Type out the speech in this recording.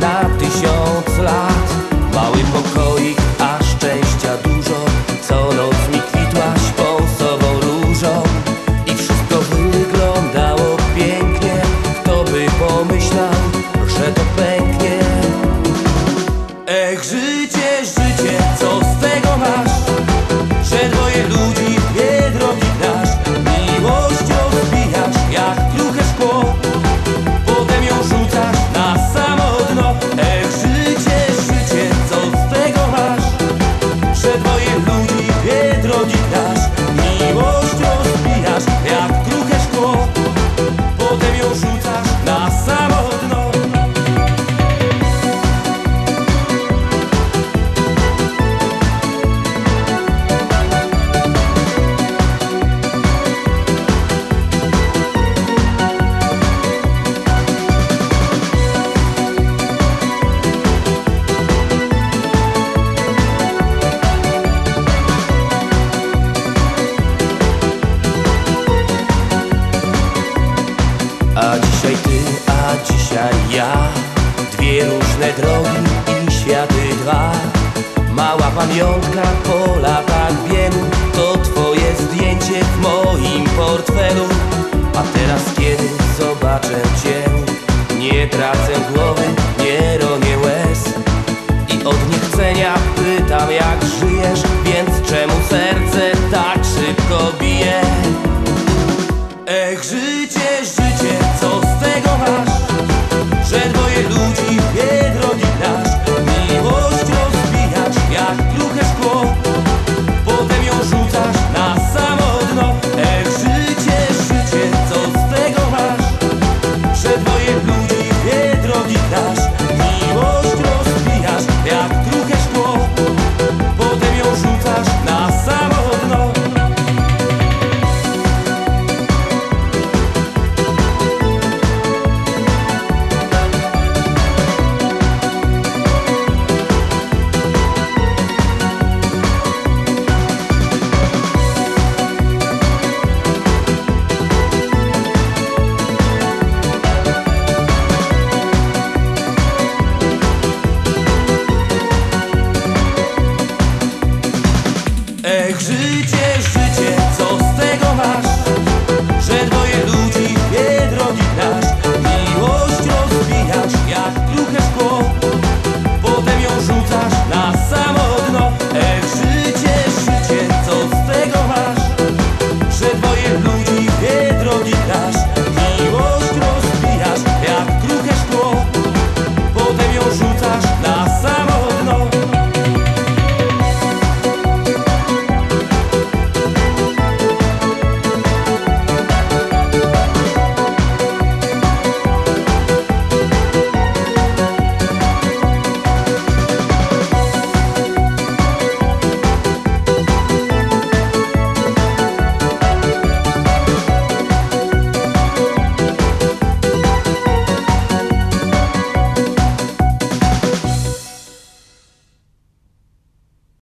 na tysiąc lat. Mały pokoik, a szczęścia dużo. Co noc mi kwitłaś pąsową różą I wszystko wyglądało pięknie. Kto by pomyślał, że to pęknie? Ech, A dzisiaj ty, a dzisiaj ja. Dwie różne drogi i światy dwa. Mała pamiątka po latach wielu To twoje zdjęcie w moim portfelu. A teraz kiedy zobaczę cię Nie tracę głowy, nie ronię łez. I od niechcenia pytam jak żyjesz grzyb